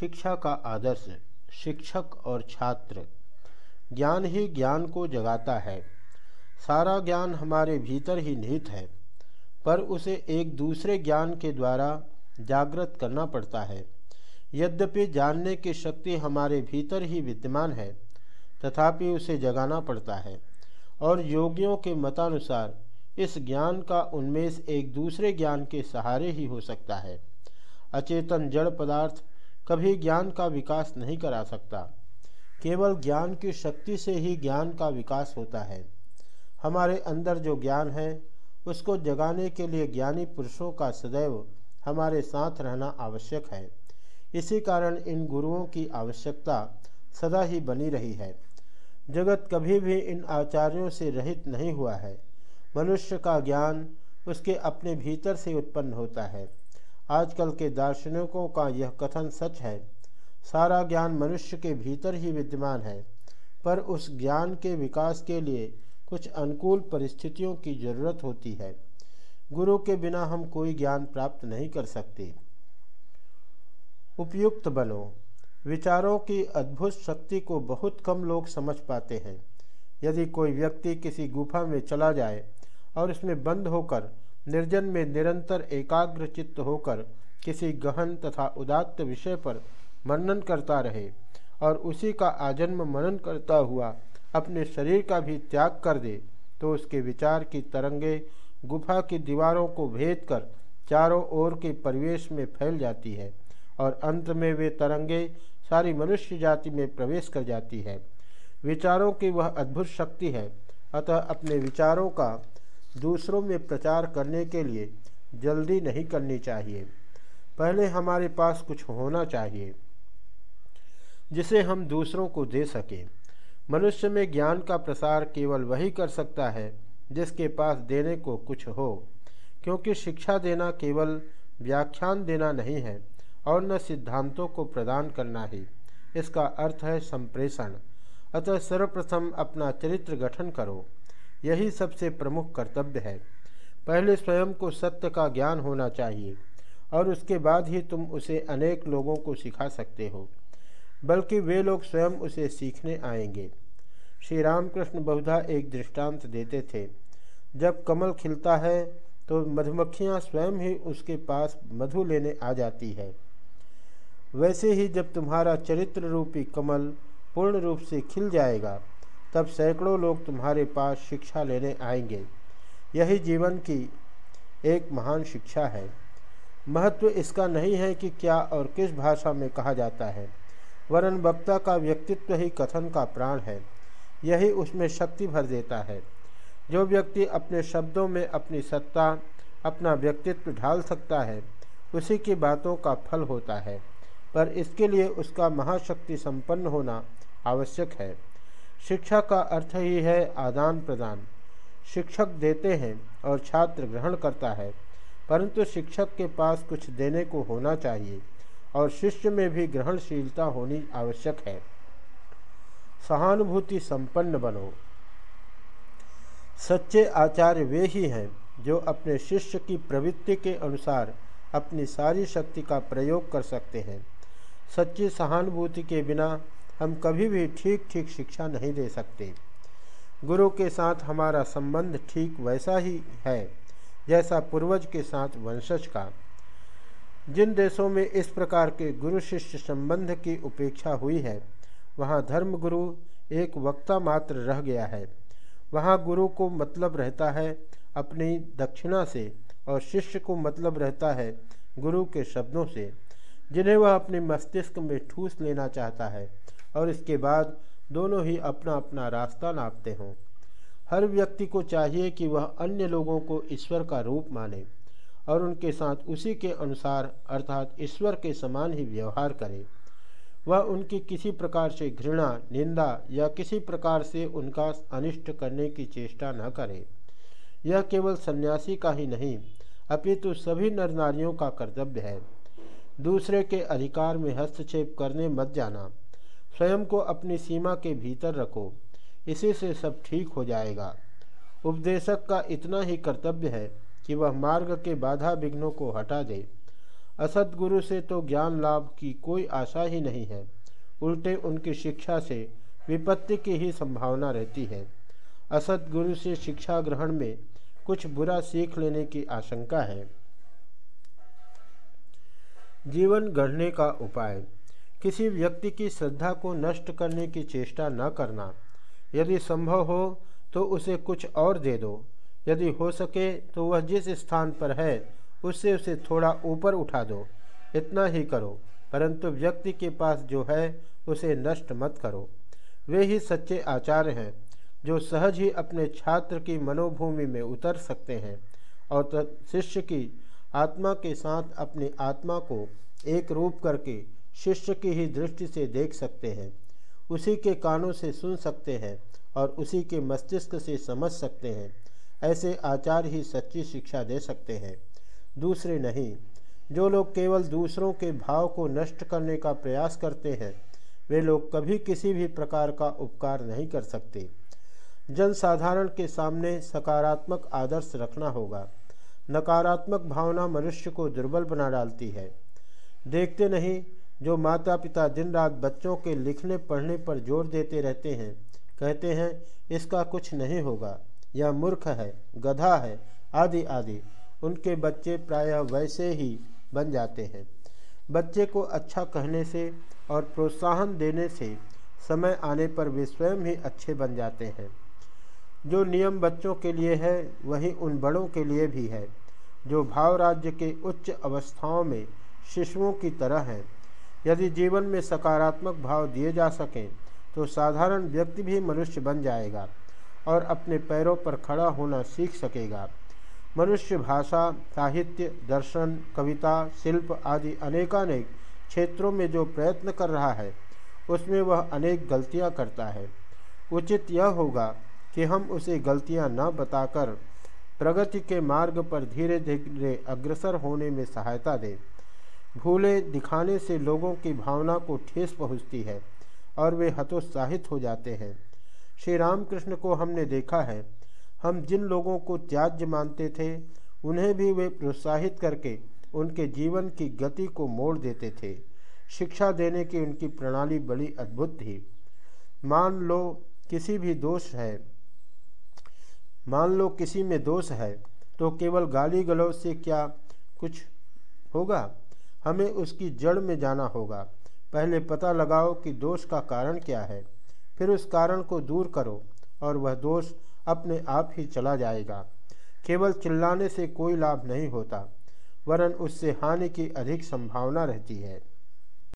शिक्षा का आदर्श शिक्षक और छात्र। ज्ञान ही ज्ञान को जगाता है। सारा ज्ञान हमारे भीतर ही निहित है, पर उसे एक दूसरे ज्ञान के द्वारा जागृत करना पड़ता है। यद्यपि जानने की शक्ति हमारे भीतर ही विद्यमान है, तथापि उसे जगाना पड़ता है, और योगियों के मतानुसार इस ज्ञान का उन्मेष एक दूसरे ज्ञान के सहारे ही हो सकता है। अचेतन जड़ पदार्थ कभी ज्ञान का विकास नहीं करा सकता। केवल ज्ञान की शक्ति से ही ज्ञान का विकास होता है। हमारे अंदर जो ज्ञान है, उसको जगाने के लिए ज्ञानी पुरुषों का सदैव हमारे साथ रहना आवश्यक है। इसी कारण इन गुरुओं की आवश्यकता सदा ही बनी रही है। जगत कभी भी इन आचार्यों से रहित नहीं हुआ है। मनुष्य का ज्ञान उसके अपने भीतर से उत्पन्न होता है। आजकल के दार्शनिकों का यह कथन सच है। सारा ज्ञान मनुष्य के भीतर ही विद्यमान है, पर उस ज्ञान के विकास के लिए कुछ अनुकूल परिस्थितियों की ज़रूरत होती है। गुरु के बिना हम कोई ज्ञान प्राप्त नहीं कर सकते। उपयुक्त बनो। विचारों की अद्भुत शक्ति को बहुत कम लोग समझ पाते हैं। यदि कोई व्यक्ति किसी गुफा में चला जाए और उसमें बंद होकर निर्जन में निरंतर एकाग्र चित्त होकर किसी गहन तथा उदात्त विषय पर मनन करता रहे और उसी का आजन्म मनन करता हुआ अपने शरीर का भी त्याग कर दे तो उसके विचार की तरंगे गुफा की दीवारों को भेद कर चारों ओर के परिवेश में फैल जाती है और अंत में वे तरंगे सारी मनुष्य जाति में प्रवेश कर जाती है। विचारों की वह अद्भुत शक्ति है, अतः अपने विचारों का दूसरों में प्रचार करने के लिए जल्दी नहीं करनी चाहिए। पहले हमारे पास कुछ होना चाहिए, जिसे हम दूसरों को दे सकें। मनुष्य में ज्ञान का प्रसार केवल वही कर सकता है, जिसके पास देने को कुछ हो, क्योंकि शिक्षा देना केवल व्याख्यान देना नहीं है, और न सिद्धांतों को प्रदान करना ही। इसका अर्थ है संप्रेषण। अतः सर्वप्रथम अपना चरित्र गठन करो। यही सबसे प्रमुख कर्तव्य है। पहले स्वयं को सत्य का ज्ञान होना चाहिए, और उसके बाद ही तुम उसे अनेक लोगों को सिखा सकते हो, बल्कि वे लोग स्वयं उसे सीखने आएँगे। श्री रामकृष्ण बहुधा एक दृष्टांत देते थे, जब कमल खिलता है तो मधुमक्खियाँ स्वयं ही उसके पास मधु लेने आ जाती है। वैसे ही जब तुम्हारा चरित्र रूपी कमल पूर्ण रूप से खिल जाएगा तब सैकड़ों लोग तुम्हारे पास शिक्षा लेने आएँगे। यही जीवन की एक महान शिक्षा है। महत्व इसका नहीं है कि क्या और किस भाषा में कहा जाता है। वरन वक्ता का व्यक्तित्व ही कथन का प्राण है। यही उसमें शक्ति भर देता है। जो व्यक्ति अपने शब्दों में अपनी सत्ता, अपना व्यक्तित्व ढाल सकता है, उसी की बातों का फल होता है। पर इसके लिए उसका महाशक्ति संपन्न होना आवश्यक है। शिक्षा का अर्थ ही है आदान प्रदान। शिक्षक देते हैं और छात्र ग्रहण करता है, परंतु शिक्षक के पास कुछ देने को होना चाहिए और शिष्य में भी ग्रहणशीलता होनी आवश्यक है। सहानुभूति संपन्न बनो। सच्चे आचार्य वे ही हैं जो अपने शिष्य की प्रवृत्ति के अनुसार अपनी सारी शक्ति का प्रयोग कर सकते हैं। सच्ची सहानुभूति के बिना हम कभी भी ठीक ठीक शिक्षा नहीं दे सकते। गुरु के साथ हमारा संबंध ठीक वैसा ही है, जैसा पूर्वज के साथ वंशज का। जिन देशों में इस प्रकार के गुरु शिष्य संबंध की उपेक्षा हुई है, वहाँ धर्मगुरु एक वक्ता मात्र रह गया है। वहाँ गुरु को मतलब रहता है अपनी दक्षिणा से और शिष्य को मतलब रहता है गुरु के शब्दों से, जिन्हें वह अपने मस्तिष्क में ठूस लेना चाहता है। और इसके बाद दोनों ही अपना अपना रास्ता नापते हों। हर व्यक्ति को चाहिए कि वह अन्य लोगों को ईश्वर का रूप माने और उनके साथ उसी के अनुसार अर्थात ईश्वर के समान ही व्यवहार करे। वह उनकी किसी प्रकार से घृणा, निंदा या किसी प्रकार से उनका अनिष्ट करने की चेष्टा न करे। यह केवल सन्यासी का ही नहीं, अपितु सभी नर नारियों का कर्तव्य है। दूसरे के अधिकार में हस्तक्षेप करने मत जाना। स्वयं को अपनी सीमा के भीतर रखो, इसी से सब ठीक हो जाएगा। उपदेशक का इतना ही कर्तव्य है कि वह मार्ग के बाधा विघ्नों को हटा दे। असदगुरु से तो ज्ञान लाभ की कोई आशा ही नहीं है। उल्टे उनकी शिक्षा से विपत्ति की ही संभावना रहती है। असदगुरु से शिक्षा ग्रहण में कुछ बुरा सीख लेने की आशंका है। जीवन गढ़ने का उपाय। किसी व्यक्ति की श्रद्धा को नष्ट करने की चेष्टा न करना। यदि संभव हो तो उसे कुछ और दे दो। यदि हो सके तो वह जिस स्थान पर है, उससे उसे थोड़ा ऊपर उठा दो। इतना ही करो, परंतु व्यक्ति के पास जो है, उसे नष्ट मत करो। वे ही सच्चे आचार्य हैं, जो सहज ही अपने छात्र की मनोभूमि में उतर सकते हैं, और शिष्य की आत्मा के साथ अपनी आत्मा को एक रूप करके शिष्य की ही दृष्टि से देख सकते हैं, उसी के कानों से सुन सकते हैं और उसी के मस्तिष्क से समझ सकते हैं, ऐसे आचार्य ही सच्ची शिक्षा दे सकते हैं। दूसरे नहीं, जो लोग केवल दूसरों के भाव को नष्ट करने का प्रयास करते हैं, वे लोग कभी किसी भी प्रकार का उपकार नहीं कर सकते। जन साधारण के सामने सकारात्मक आदर्श रखना होगा। नकारात्मक भावना मनुष्य को दुर्बल बना डालती है। देखते नहीं जो माता पिता दिन रात बच्चों के लिखने, पढ़ने पर ज़ोर देते रहते हैं, कहते हैं, इसका कुछ नहीं होगा। यह मूर्ख है, गधा है, आदि आदि। उनके बच्चे प्रायः वैसे ही बन जाते हैं। बच्चे को अच्छा कहने से और प्रोत्साहन देने से समय आने पर वे स्वयं ही अच्छे बन जाते हैं। जो नियम बच्चों के लिए है, वही उन बड़ों के लिए भी है, जो भाव राज्य के उच्च अवस्थाओं में शिशुओं की तरह हैं। यदि जीवन में सकारात्मक भाव दिए जा सकें तो साधारण व्यक्ति भी मनुष्य बन जाएगा और अपने पैरों पर खड़ा होना सीख सकेगा। मनुष्य भाषा, साहित्य, दर्शन, कविता, शिल्प आदि अनेकानेक क्षेत्रों में जो प्रयत्न कर रहा है, उसमें वह अनेक गलतियाँ करता है। उचित यह होगा कि हम उसे गलतियाँ न बताकर प्रगति के मार्ग पर धीरे धीरे अग्रसर होने में सहायता दें। भूले दिखाने से लोगों की भावना को ठेस पहुँचती है और वे हतोत्साहित हो जाते हैं। श्री रामकृष्ण को हमने देखा है। हम जिन लोगों को त्याज्य मानते थे, उन्हें भी वे प्रोत्साहित करके उनके जीवन की गति को मोड़ देते थे। शिक्षा देने की उनकी प्रणाली बड़ी अद्भुत थी। मान लो किसी भी दोष है, मान लो किसी में दोष है तो केवल गाली गलौज से क्या कुछ होगा? हमें उसकी जड़ में जाना होगा। पहले पता लगाओ कि दोष का कारण क्या है। फिर उस कारण को दूर करो और वह दोष अपने आप ही चला जाएगा। केवल चिल्लाने से कोई लाभ नहीं होता, वरन उससे हानि की अधिक संभावना रहती है।